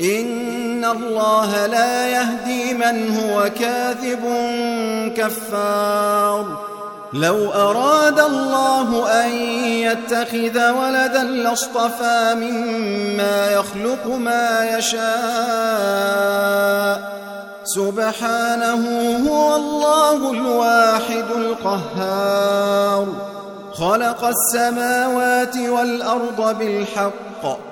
إن الله لا يهدي من هو كاذب كفار. لو أراد الله أن يتخذ ولدا لاصطفى مما يخلق ما يشاء. سبحانه هو الله الواحد القهار. خلق السماوات والأرض بالحق.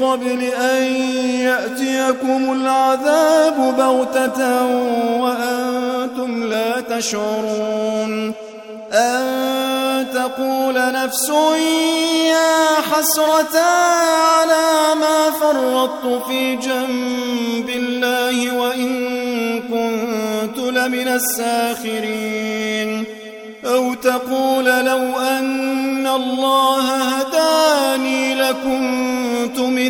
قبل أن يأتيكم العذاب بغتة وأنتم لا تشعرون أن تقول نفس يا حسرة على ما فرطت في جنب الله وإن كنت لمن الساخرين أو تقول لو أن الله هداني لكنت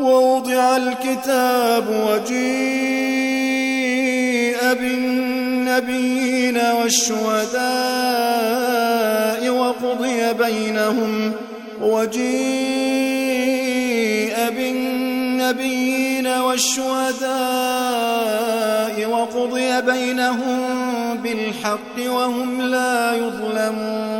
ووضع الكتاب وجيء بالنبيين والشهداء وقضي بينهم وجيء بالنبيين والشهداء وقضي بينهم بالحق وهم لا يظلمون